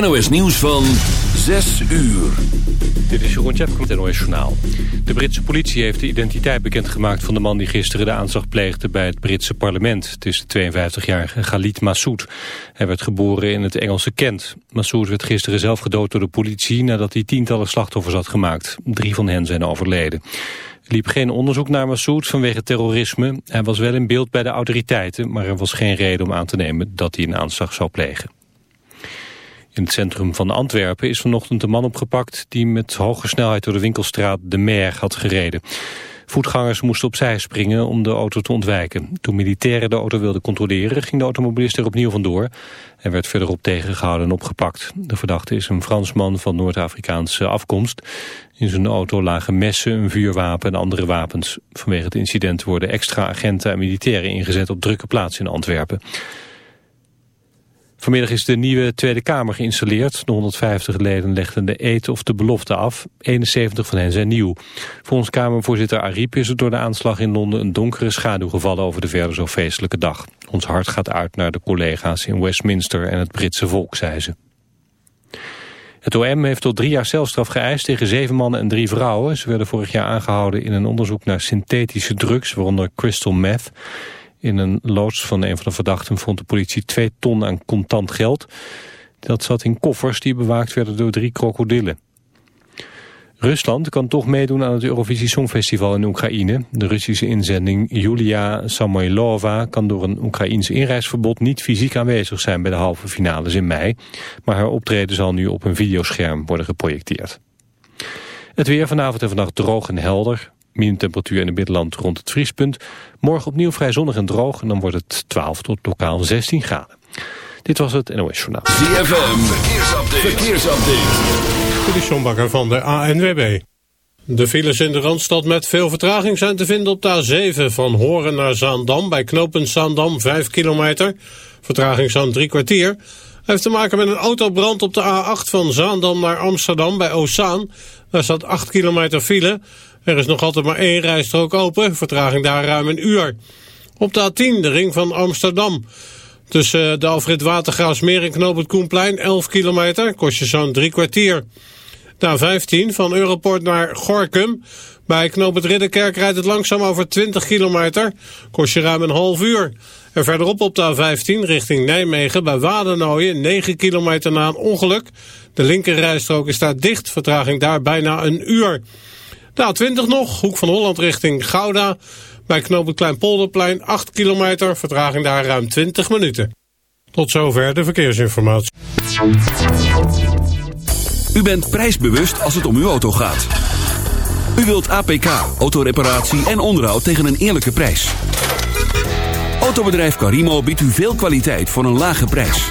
NOS nieuws van 6 uur. Dit is Jeroen met het NOS Journaal. De Britse politie heeft de identiteit bekendgemaakt van de man die gisteren de aanslag pleegde bij het Britse parlement. Het is de 52-jarige Khalid Massoud. Hij werd geboren in het Engelse Kent. Massoud werd gisteren zelf gedood door de politie nadat hij tientallen slachtoffers had gemaakt. Drie van hen zijn overleden. Er liep geen onderzoek naar Massoud vanwege terrorisme. Hij was wel in beeld bij de autoriteiten, maar er was geen reden om aan te nemen dat hij een aanslag zou plegen. In het centrum van Antwerpen is vanochtend een man opgepakt... die met hoge snelheid door de winkelstraat De Mer had gereden. Voetgangers moesten opzij springen om de auto te ontwijken. Toen militairen de auto wilden controleren... ging de automobilist er opnieuw vandoor. Hij werd verderop tegengehouden en opgepakt. De verdachte is een Fransman van Noord-Afrikaanse afkomst. In zijn auto lagen messen, een vuurwapen en andere wapens. Vanwege het incident worden extra agenten en militairen ingezet... op drukke plaatsen in Antwerpen. Vanmiddag is de nieuwe Tweede Kamer geïnstalleerd. De 150 leden legden de eet of de belofte af. 71 van hen zijn nieuw. Volgens Kamervoorzitter Ariep is er door de aanslag in Londen een donkere schaduw gevallen over de verder zo feestelijke dag. Ons hart gaat uit naar de collega's in Westminster en het Britse volk, zei ze. Het OM heeft tot drie jaar celstraf geëist tegen zeven mannen en drie vrouwen. Ze werden vorig jaar aangehouden in een onderzoek naar synthetische drugs, waaronder crystal meth. In een loods van een van de verdachten vond de politie twee ton aan contant geld. Dat zat in koffers die bewaakt werden door drie krokodillen. Rusland kan toch meedoen aan het Eurovisie Songfestival in Oekraïne. De Russische inzending Julia Samoilova kan door een Oekraïns inreisverbod niet fysiek aanwezig zijn bij de halve finales in mei. Maar haar optreden zal nu op een videoscherm worden geprojecteerd. Het weer vanavond en vannacht droog en helder. Minimumtemperatuur in het binnenland rond het vriespunt. Morgen opnieuw vrij zonnig en droog en dan wordt het 12 tot lokaal 16 graden. Dit was het NOS Journaal. ZFM, verkeersupdate. verkeersupdate. De Sjombakker van de ANWB. De files in de Randstad met veel vertraging zijn te vinden op de A7 van Horen naar Zaandam. Bij knooppunt Zaandam 5 kilometer. Vertraging zo'n drie kwartier. heeft te maken met een autobrand op de A8 van Zaandam naar Amsterdam bij Ozaan. Daar staat 8 kilometer file. Er is nog altijd maar één rijstrook open, vertraging daar ruim een uur. Op de A10, de ring van Amsterdam. Tussen de Alfred Watergraafsmeer en Knoop het Koenplein, 11 kilometer, kost je zo'n drie kwartier. De A15 van Europort naar Gorkum. Bij Knoop het Ridderkerk rijdt het langzaam over 20 kilometer, kost je ruim een half uur. En verderop op de A15 richting Nijmegen bij Wadenooien, 9 kilometer na een ongeluk. De linkerrijstrook is daar dicht, vertraging daar bijna een uur. De A20 nog, hoek van Holland richting Gouda. Bij knooppunt Kleinpolderplein 8 kilometer, vertraging daar ruim 20 minuten. Tot zover de verkeersinformatie. U bent prijsbewust als het om uw auto gaat. U wilt APK, autoreparatie en onderhoud tegen een eerlijke prijs. Autobedrijf Carimo biedt u veel kwaliteit voor een lage prijs.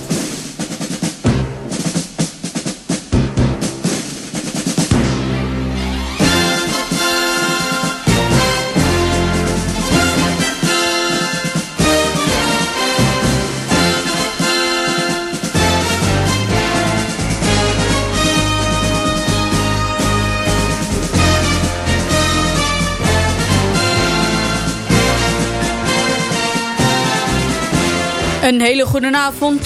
Een hele goede avond.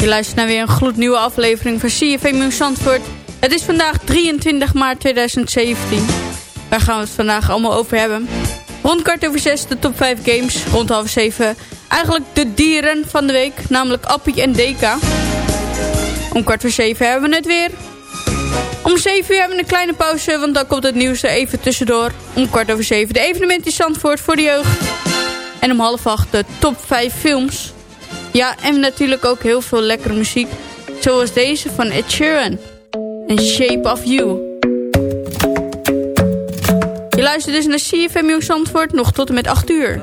Je luistert naar weer een gloednieuwe aflevering van CFM Zandvoort. Het is vandaag 23 maart 2017. Waar gaan we het vandaag allemaal over hebben? Rond kwart over zes de top 5 games. Rond half zeven eigenlijk de dieren van de week. Namelijk Appie en Deka. Om kwart voor zeven hebben we het weer. Om 7 uur hebben we een kleine pauze, want dan komt het nieuws er even tussendoor. Om kwart over zeven de evenement in Zandvoort voor de jeugd. En om half acht de top 5 films. Ja, en natuurlijk ook heel veel lekkere muziek. Zoals deze van Ed Sheeran. En Shape of You. Je luistert dus naar CFM Nieuws Zandvoort nog tot en met 8 uur.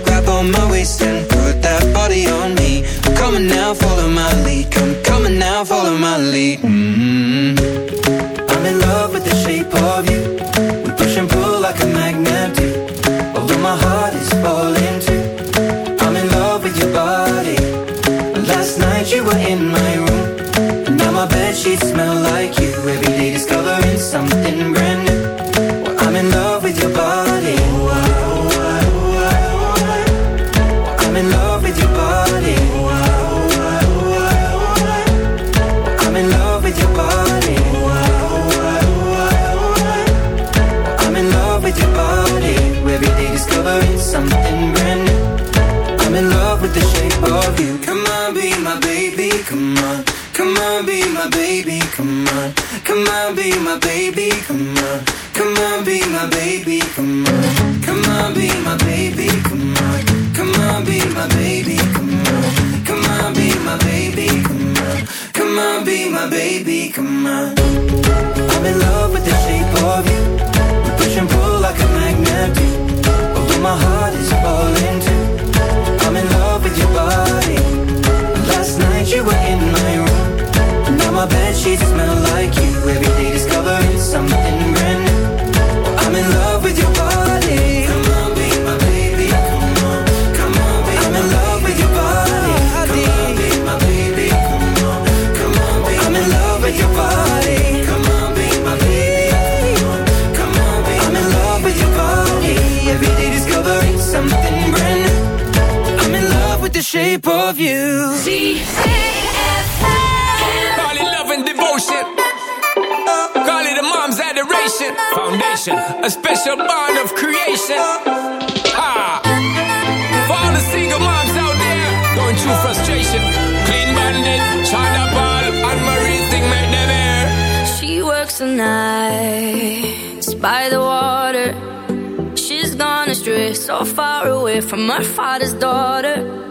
My waist and shape of you. Call it love and devotion. Call it a mom's adoration. Foundation, a special bond of creation. Ah. For all the single moms out there going through frustration. Clean bandit, China Ball, and Marie thing make them air. She works the nights by the water. She's gone astray, so far away from her father's daughter.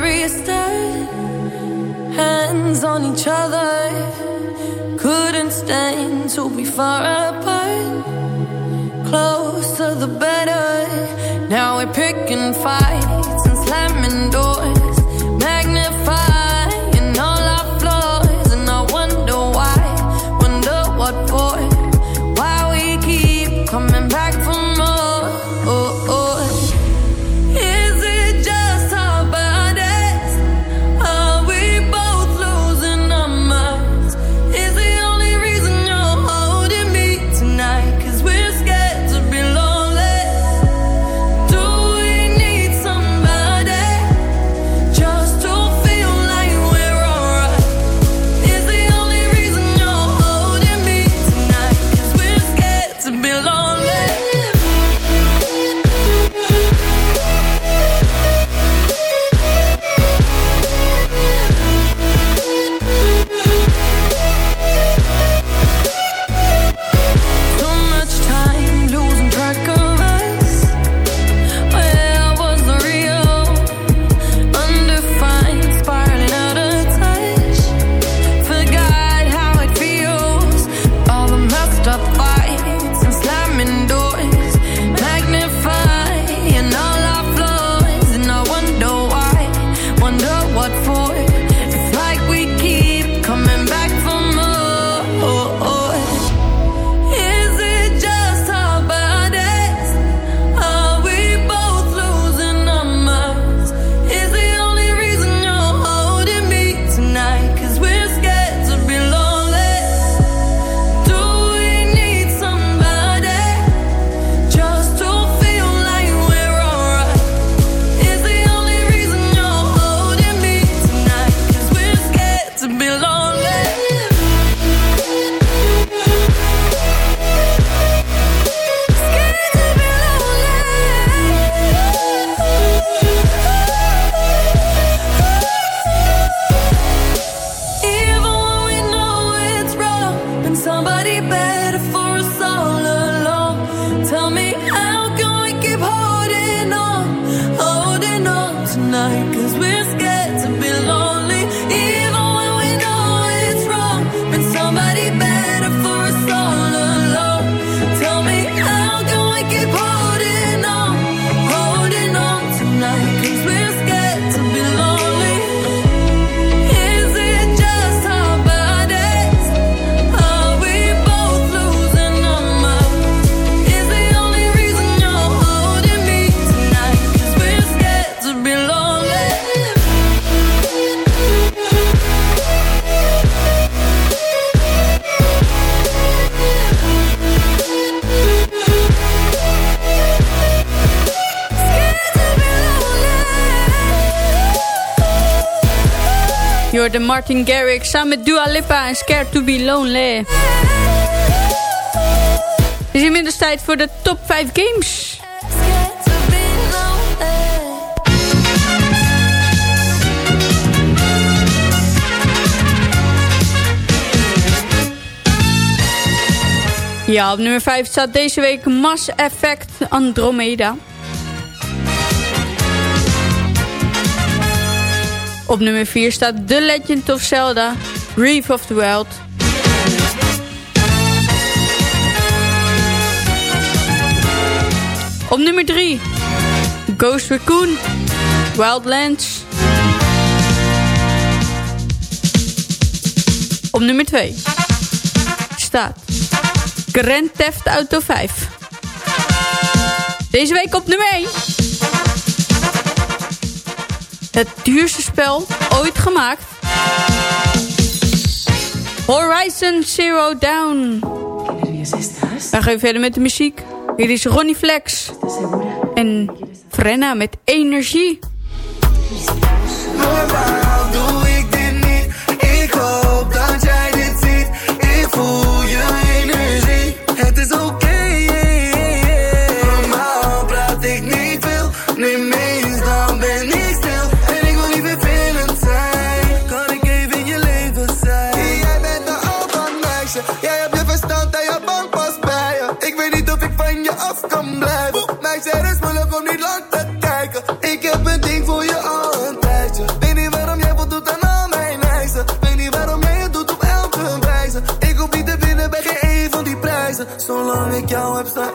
where you hands on each other. Couldn't stand to be far apart. Closer the better. Now we're picking fights and slamming doors. Martin Garrix samen met Dua Lipa en Scared to be Lonely. Het is inmiddels tijd voor de top 5 games. Ja, op nummer 5 staat deze week Mass Effect Andromeda. Op nummer 4 staat The Legend of Zelda Breath of the Wild. Op nummer 3 Ghost Recon Wildlands. Op nummer 2 staat Grand Theft Auto 5. Deze week op nummer 1. Het duurste spel ooit gemaakt. Horizon Zero Dawn. We gaan verder met de muziek. Hier is Ronnie Flex. En Frenna met energie.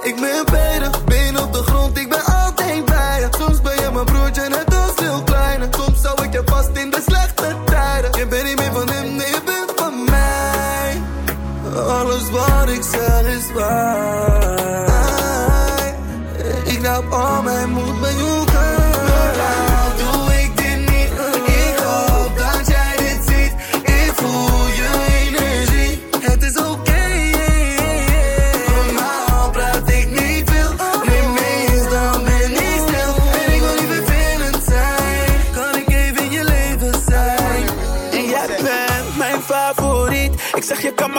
Ik jou met beide benen op de grond. Ik ben altijd bij je. Soms ben je mijn broertje, net als veel kleiner. Soms zou ik je vast in de slechte tijden. Je bent niet meer van hem, nee, je bent van mij. Alles wat ik zeg is waar. Ik laat al mijn moed bij. Normaal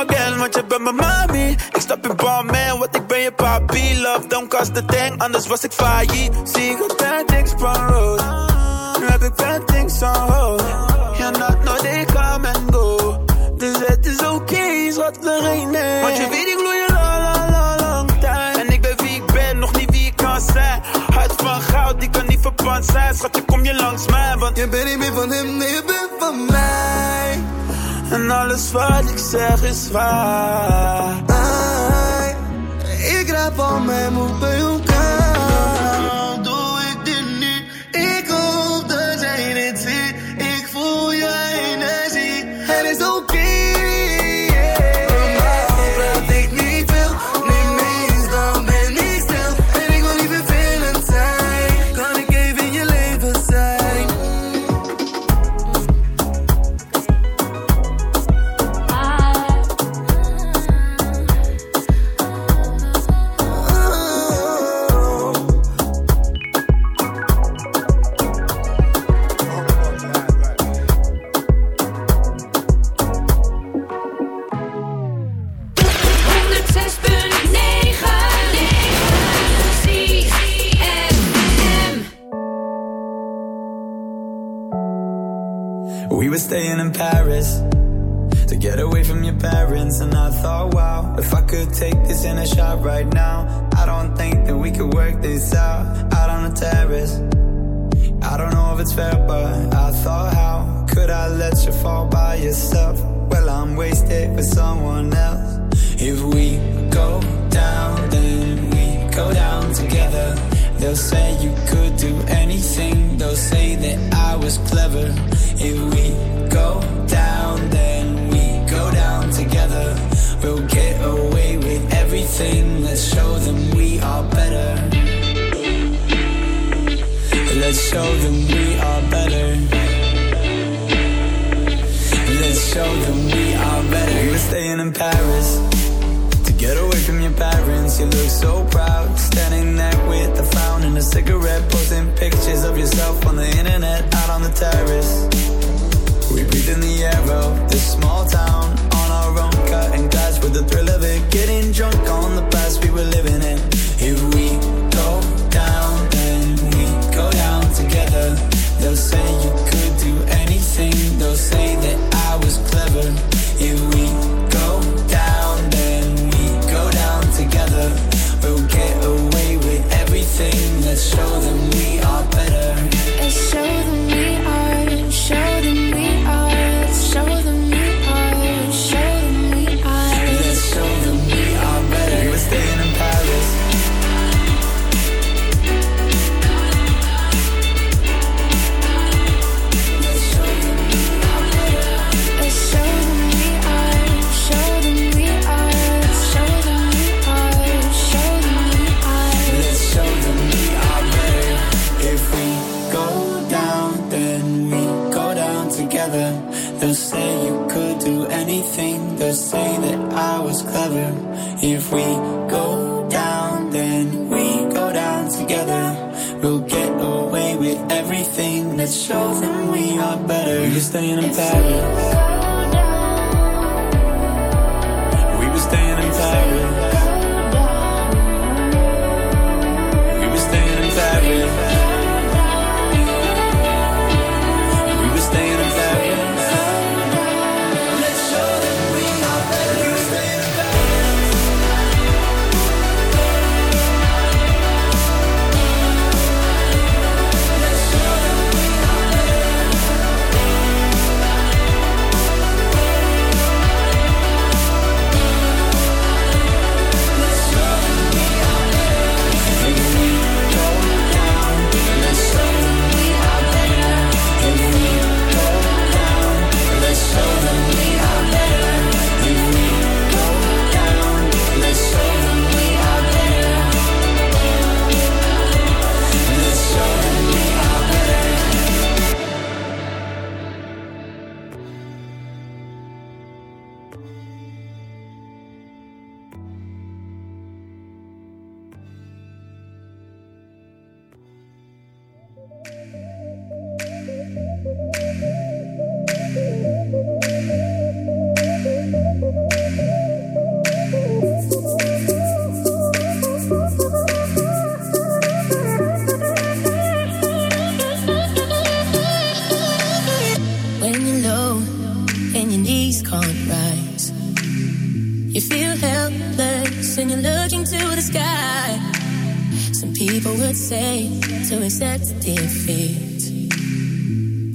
want je bent mijn mami. Ik stap in bal, man, want ik ben je papi. Love, don't cost the thing, anders was ik failliet. Zie ik bad things van road. Nu heb ik bad things on hold. Ja, not no, they come and go. Dus het is oké, okay, schat, er een. Want je weet, ik gloei je la la la lang tijd. En ik ben wie ik ben, nog niet wie ik kan zijn. Hart van goud, die kan niet verpand zijn. Schatje, kom je langs mij, want Je bent niet meer van hem, nee, je bent van mij. En alles wat ik zeg is waar. Ik. And I thought, wow, if I could take this in a shot right now, I don't think that we could work this out out on the terrace. I don't know if it's fair, but I thought, how could I let you fall by yourself? Well, I'm wasted with someone else. If we go down, then we go down together. They'll say you could do anything. They'll say that I was clever. If we go down, then We'll get away with everything. Let's show them we are better. Let's show them we are better. Let's show them we are better. We were staying in Paris to get away from your parents. You look so proud, standing there with a frown and a cigarette, posting pictures of yourself on the internet, out on the terrace. We breathe in the in for the thrill of it. Getting drunk on the past we were living in. If we go down, then we go down together. They'll say you could do anything. They'll say that I was clever. If we go down, then we go down together. We'll get away with everything. Let's show them we are better. Let's show them we are. Show them. They'll say you could do anything. They'll say that I was clever. If we go down, then we go down together. We'll get away with everything. Let's show them we are better. You stay in Paris. You feel helpless and you're looking to the sky. Some people would say to accept defeat.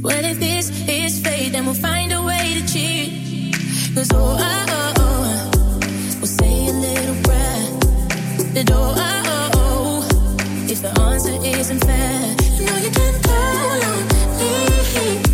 What if this is fate? Then we'll find a way to cheat. Cause oh, oh, oh, oh we'll say a little prayer. That door oh, oh, oh, if the answer isn't fair, no, you can call on me.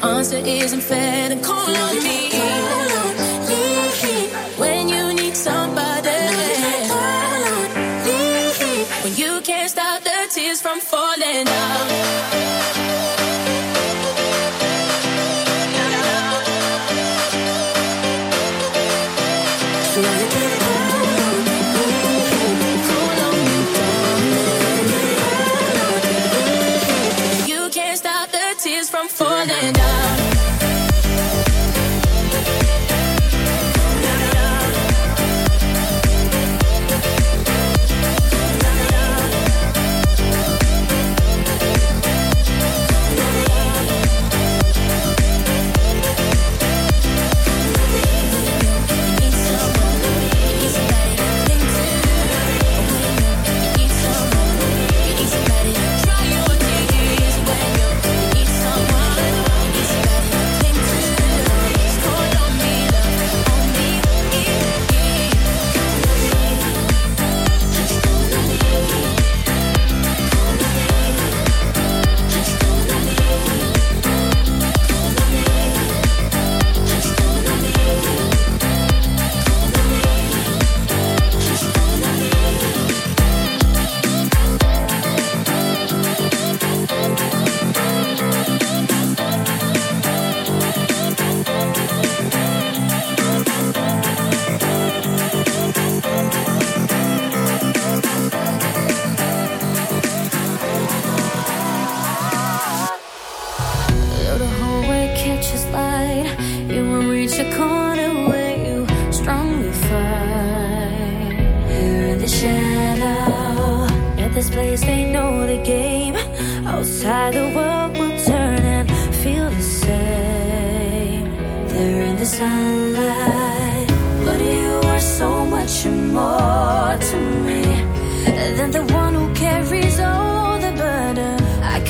the answer isn't fair, then call on me.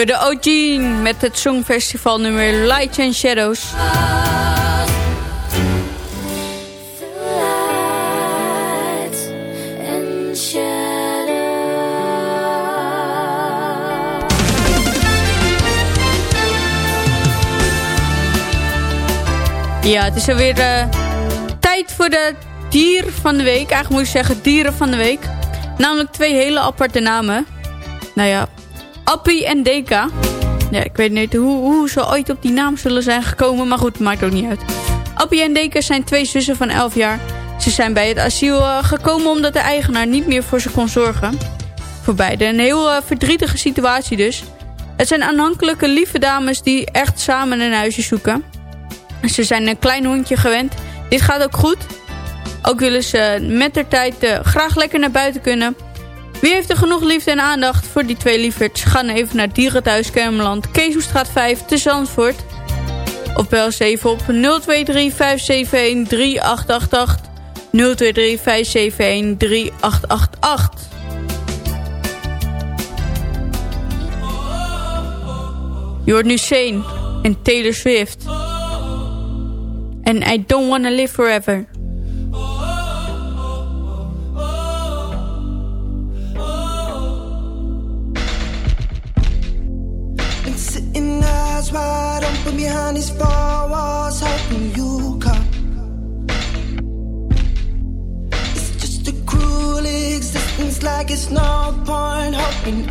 You're de OG met het Songfestival nummer Lights and Shadows. Lights and shadows. Ja, het is alweer eh, tijd voor de dier van de week. Eigenlijk moet je zeggen dieren van de week. Namelijk twee hele aparte namen. Nou ja, Appie en Deka. Ja, ik weet niet hoe, hoe ze ooit op die naam zullen zijn gekomen. Maar goed, maakt ook niet uit. Appie en Deka zijn twee zussen van 11 jaar. Ze zijn bij het asiel eh, gekomen omdat de eigenaar niet meer voor ze kon zorgen. Voor beide een heel eh, verdrietige situatie dus. Het zijn aanhankelijke lieve dames die echt samen een huisje zoeken. Ze zijn een klein hondje gewend. Dit gaat ook goed. Ook willen ze met de tijd eh, graag lekker naar buiten kunnen. Wie heeft er genoeg liefde en aandacht voor die twee lieverds? Ga dan even naar Dierenthuis Kermeland, Keeshoestraat 5 te Zandvoort. Of bel ze even op 023 571 3888. 023 571 3888. Je hoort nu Shane en Taylor Swift. En I don't wanna live forever. Eyes wide open behind these four walls, hoping you come. It's just a cruel existence, like it's no point hoping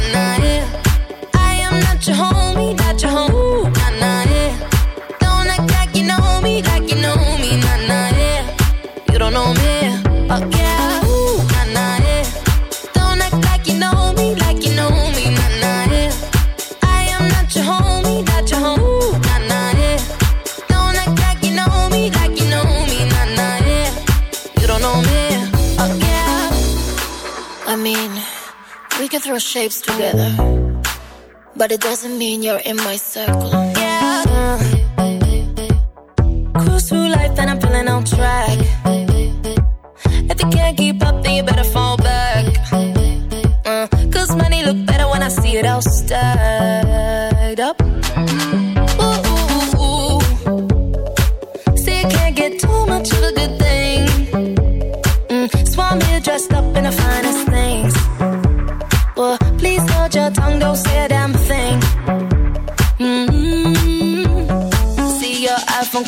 throw shapes together, but it doesn't mean you're in my circle. Yeah, cruise through life and I'm feeling on track. If you can't keep up, then you better fall back. Uh, Cause money look better when I see it all stacked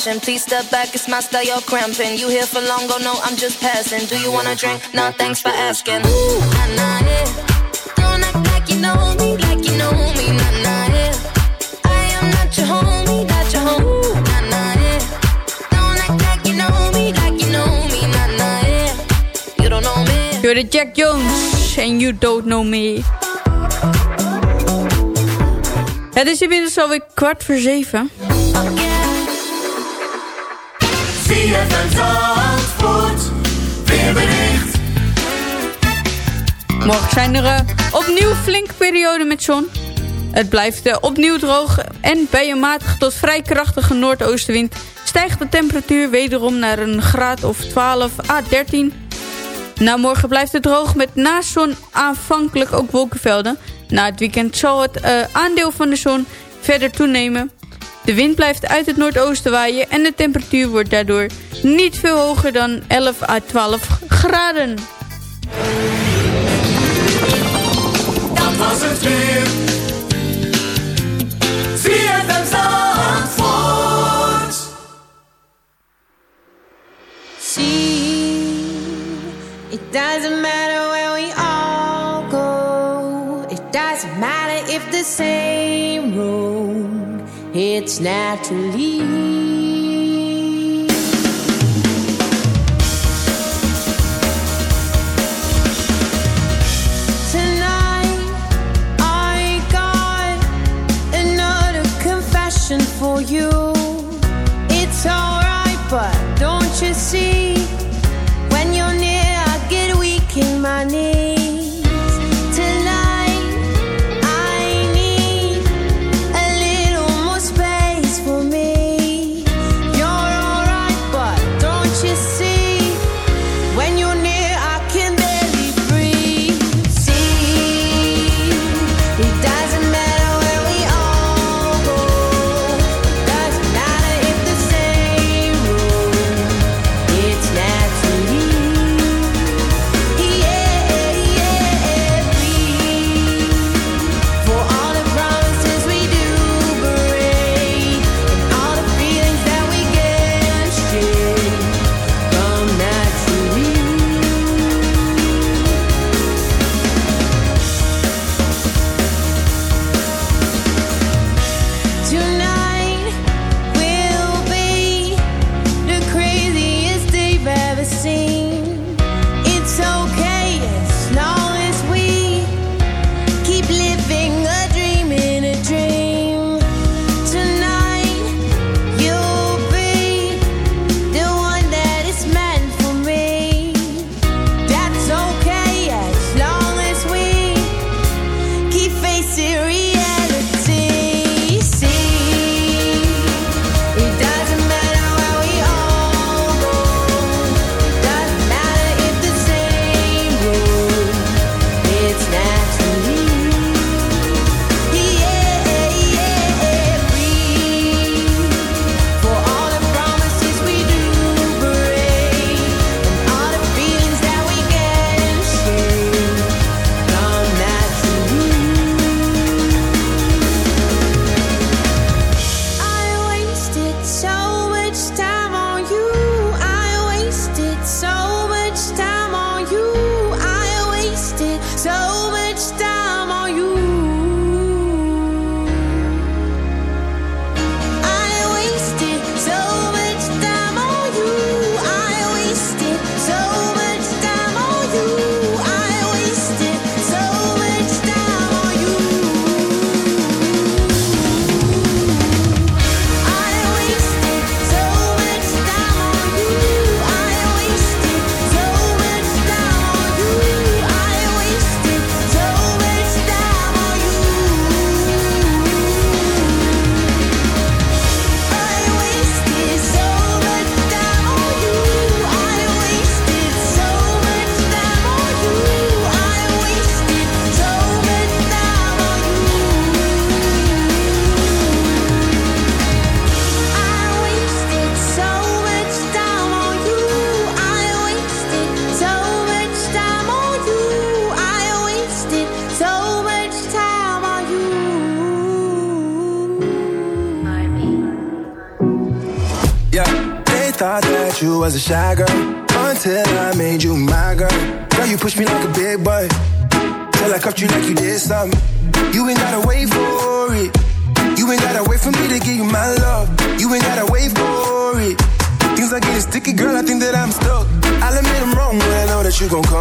Flashing. Please step back, it's my style, you're cramping. You here for long, go no, I'm just passing. Do you wanna drink? Nah, thanks for asking. Ooh, nah, nah, yeah. Don't act like you know me, like you know me, nah, nah, yeah. I am not your homie, not your homie, nah, nah, yeah. Don't act like you know me, like you know me, nah, nah, yeah. You don't know me. You're the Jack Jones en You Don't Know Me. Het is inmiddels alweer kwart voor zeven. Weerbericht. Morgen zijn er eh, opnieuw flinke perioden met zon. Het blijft eh, opnieuw droog en bij een matige tot vrij krachtige noordoostenwind... stijgt de temperatuur wederom naar een graad of 12 à 13. Na morgen blijft het droog met naast zon aanvankelijk ook wolkenvelden. Na het weekend zal het eh, aandeel van de zon verder toenemen. De wind blijft uit het noordoosten waaien en de temperatuur wordt daardoor niet veel hoger dan 11 à 12 graden. Dat was het weer. Zandvoort. See, it doesn't matter where we all go. It doesn't matter if the same road. It's naturally.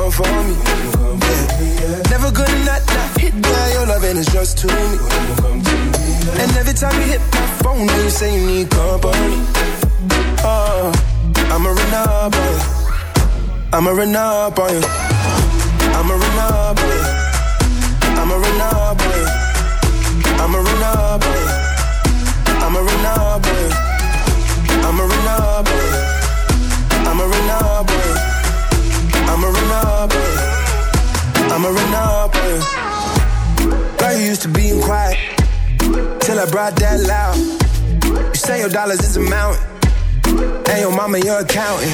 Come for me. Never gonna not, not hit that. Your loving is just to me. And every time you hit my phone, you say you need company. Oh, I'ma run up on you. I'ma run up on you. I'ma run up on you. I'ma run up on you. I'ma run up on you. I'ma run up on you. I'ma run up on you. I'ma run up on you. I'ma run up on you. I'ma run up. Girl, you used to being quiet till I brought that loud. You say your dollars is a mountain, and your mama your accountant.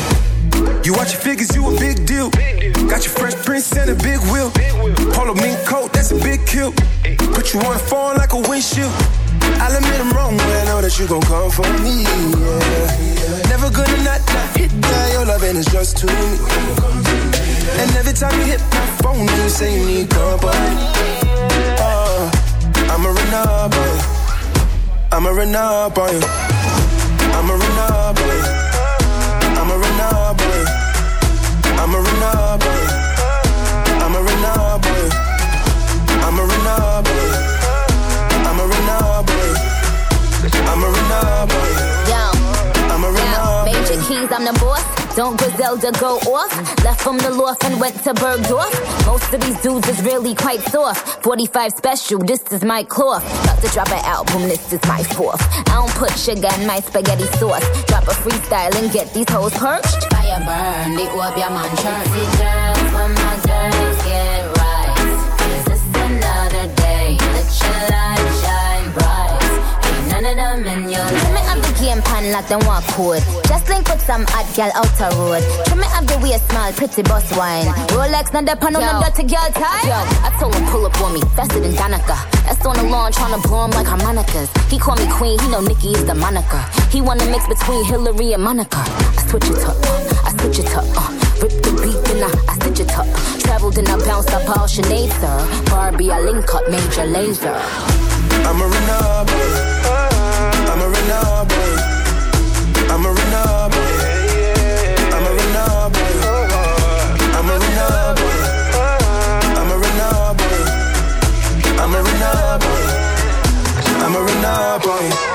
You watch your figures, you a big deal. Got your fresh prince and a big wheel. Polo mink coat, that's a big kill. Put you on the phone like a windshield. I'll admit I'm wrong, but I know that you gon' come for me. Yeah. Never gonna not, not hit that. Your loving is just to me. And every time you hit my phone, you say you need company. Uh, I'm a runner boy. I'm a runner boy. I'm a runner boy. I'm a runner boy. I'm a runner boy. I'm a runner boy. I'm a runner boy. I'm a runner boy. I'm a runner boy. Yo, I'm a runner boy. Major keys, I'm the boss. Don't Griselda go off? Left from the loft and went to Bergdorf. Most of these dudes is really quite soft. 45 special, this is my cloth. About to drop an album, this is my fourth. I don't put sugar in my spaghetti sauce. Drop a freestyle and get these hoes perched. Fire burn, the up your man Jersey girls, when my girls get right. Is this another day? Let your light shine bright. Ain't none of them in your Trim me up the game pan like them walk code. Just link with some hot girl outer road. Trim me up the way smile, pretty boss wine. Rolex, not the pan on the dirty girl tie. Yo, I told him pull up on me, faster than Danica. That's on the lawn, tryna blow him like harmonicas. He call me queen, he know Nikki is the moniker. He wanna mix between Hillary and Monica. I switch it up, I switch it up, uh. Rip the beat, then I, I stitch it up. Traveled and I bounced up all Sinead, sir. Barbie, I link up, major laser. I'ma run up on you. I'ma run up I'm a runner. I'm a runner. I'm a runner. I'm a runner. I'm a runner. I'm a runner boy.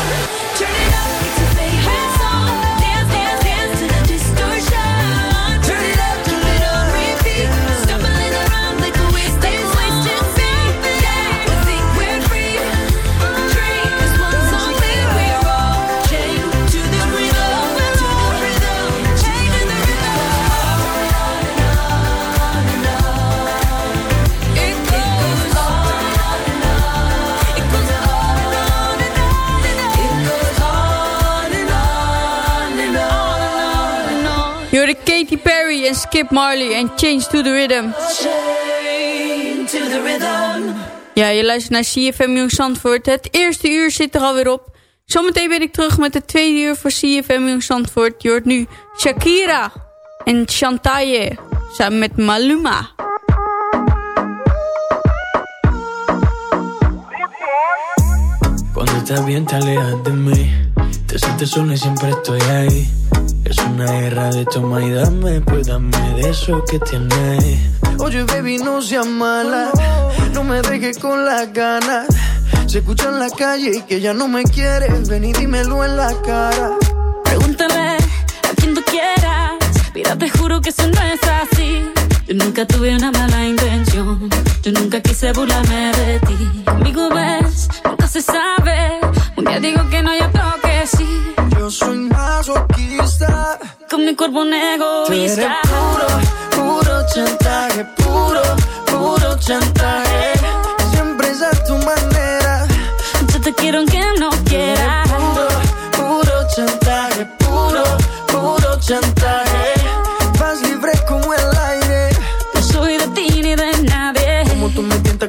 En Skip Marley en Change to the Rhythm. To the rhythm. Ja, je luistert naar CFM Jong Zandvoort. Het eerste uur zit er alweer op. Zometeen ben ik terug met het tweede uur voor CFM Jong Zandvoort. Je hoort nu Shakira en Chantaye samen met Maluma. Cuando estás bien te alejas de mí Te sientes y siempre estoy ahí Es una guerra de toma y dame Pues dame de eso que tienes Oye, baby, no seas mala. No me dejes con las ganas. Se escucha en la calle y que ya no me quieres. Ven y dímelo en la cara. Pregúntale a quien tú quieras. Mira, te juro que eso no es así. Yo nunca tuve una mala intención. Yo nunca quise burlarme de ti. Conmigo ves, nunca se sabe. Un día digo que no, y otro que sí. Soy masoquista. Con mi cuerpo un Tú eres egoísta. puro, puro chantaje. Puro, puro chantaje. Siempre es a tu manera. Yo te quiero aunque no quieras. Puro, puro chantaje. Puro, puro chantaje.